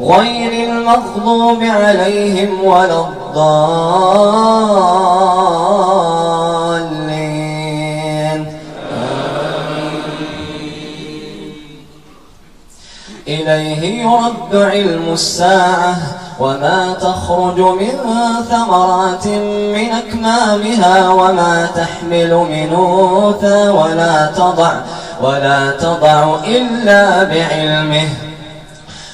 غير المغضوب عليهم ولا الضالين. إليه يرد علم الساعة وما تخرج من ثمرات من أكمامها وما تحمل من أنثى ولا تضع ولا تضع إلا بعلمه.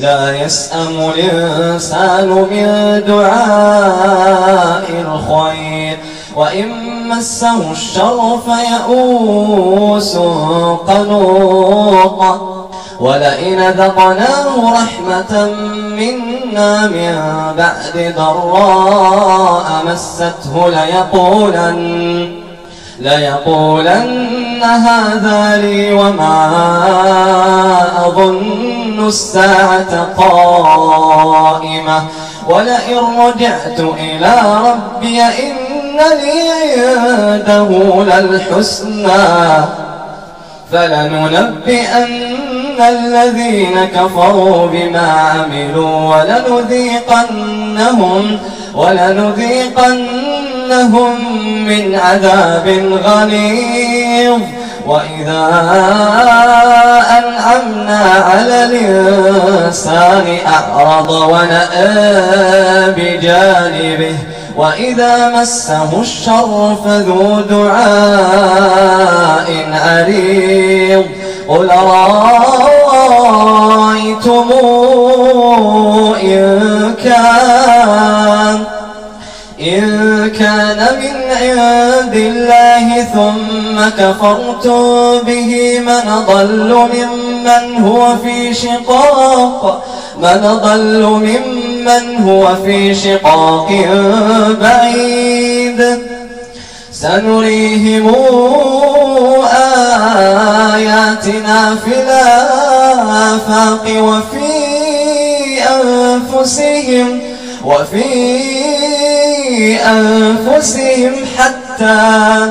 لا يسأم الإنسان من دعاء الخير. وإن مسه الشر فيئوس قنوط ولئن ذقناه رحمة منا من بعد ضراء مسته ليقولن ليقولن هذا لي وما أظن الساعة قائمة. ولئن رجعت إلى ربي إن لي عنده للحسنى. فلننبئن الذين كفروا بما عملوا ولنذيقنهم ولنذيقنهم من عذاب غليظ. وإذا أنعمنا على الإنسان أعرض ونأى بجانبه وإذا مسه الشر فذو دعاء عريض قل رأيتم إن كان إن كان من عند الله ثم كفرتم به من ضل ممن هو في شقاق. من ضل ممن هو في شقاق بعيد. سنريهم آياتنا في الآفاق وفي أنفسهم وفي أنفسهم حتى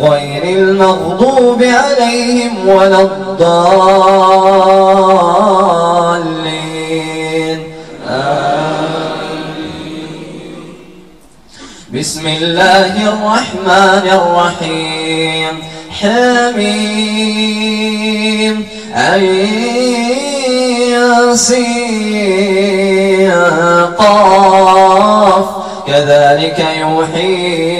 غير المغضوب عليهم ولا الضالين. بسم الله الرحمن الرحيم. حميم. عين سين قاف. كذلك يوحي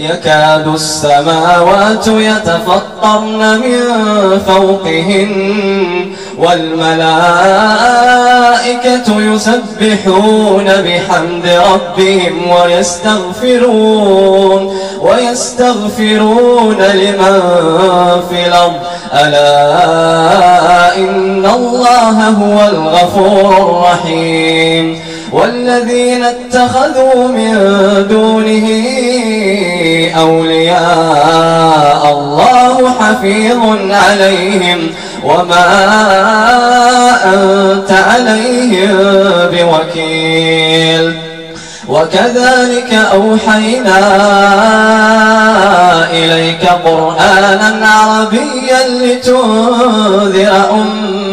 يكاد السماوات يتفطرن من فوقهن والملائكة يسبحون بحمد ربهم ويستغفرون ويستغفرون لمن في الأرض. ألا إن الله هو الغفور الرحيم. والذين اتخذوا من دونه أولياء الله حفيظ عليهم وما أنت عليهم بوكيل. وكذلك أوحينا إليك قرآنا عربيا لتنذر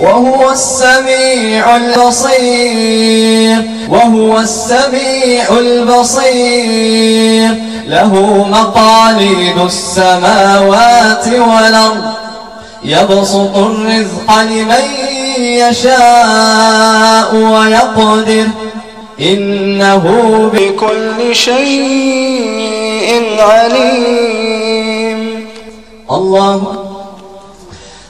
وهو السميع البصير. وهو السميع البصير. له مقاليد السماوات والأرض. يبسط الرزق لمن يشاء ويقدر. إنه بكل شيء عليم. الله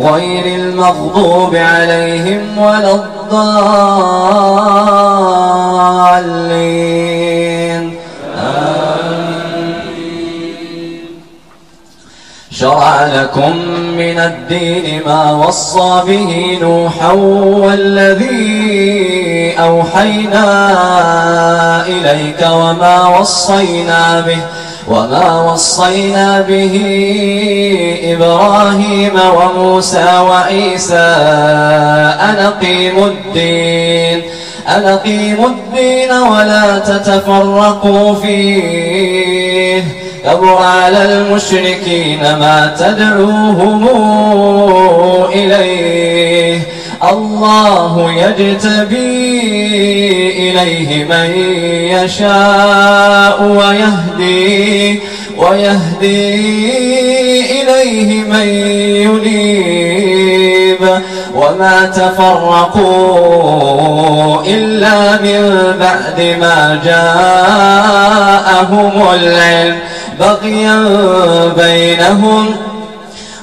غير المغضوب عليهم ولا الضالين. شرع لكم من الدين ما وصى به نوحا والذي أوحينا إليك وما وصينا به وما وصينا به إبراهيم وموسى وعيسى أن أقيموا الدين أن أقيموا الدين ولا تتفرقوا فيه كبر على المشركين ما تدعوهم إليه الله يجتبي إليه من يشاء ويهدي ويهدي إليه من ينيب. وما تفرقوا إلا من بعد ما جاءهم العلم. بغيا بينهم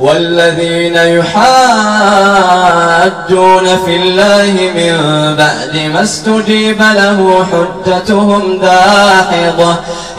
والذين يحاجون في الله من بعد ما استجيب له حجتهم داحضة.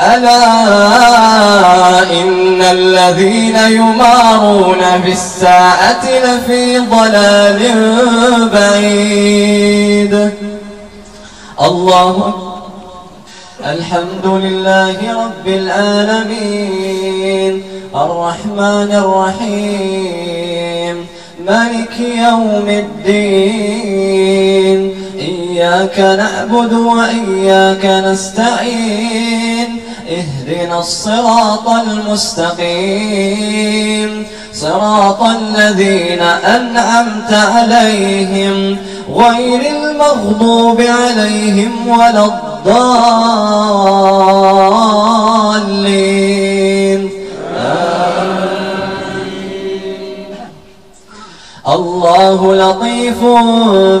ألا إن الذين يمارون بالساعة لفي ضلال بعيد. الله الحمد لله رب العالمين. الرحمن الرحيم. مالك يوم الدين. إياك نعبد وإياك نستعين اهدنا الصراط المستقيم. صراط الذين أنعمت عليهم غير المغضوب عليهم ولا الضالين. الله لطيف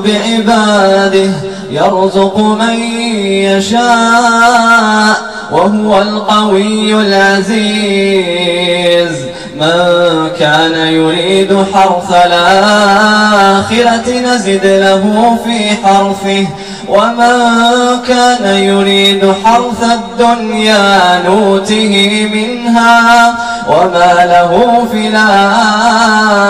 بعباده يرزق من يشاء وهو القوي العزيز. من كان يريد حرث الآخرة نزد له في حرثه. ومن كان يريد حرث الدنيا نوته منها. وما له في الآخرة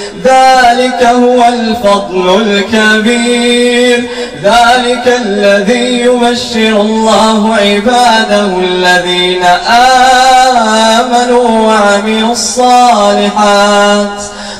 ذلك هو الفضل الكبير. ذلك الذي يبشر الله عباده الذين آمنوا وعملوا الصالحات.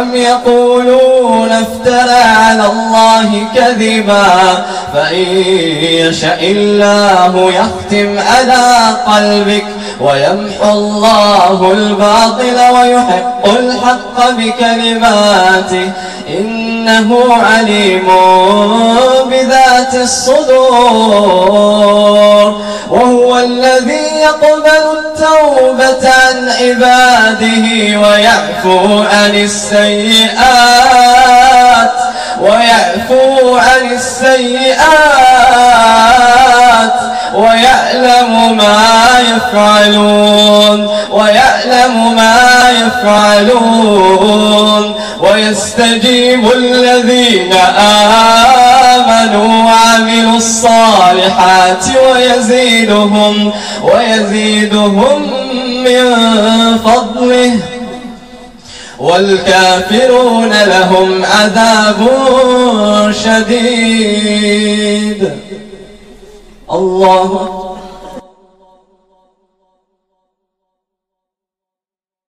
أم يقولون افترى على الله كذبا؟ فإن يشأ الله يختم على قلبك ويمحو الله الباطل ويحق الحق بكلماته. إنه عليم بذات الصدور وهو الذي يقبل التوبة عن عباده ويعفو عن السيئات ويعفو عن السيئات ويعلم ما يفعلون ويعلم ما يفعلون. ويستجيب الذين آمنوا وعملوا الصالحات ويزيدهم ويزيدهم من فضله والكافرون لهم عذاب شديد. الله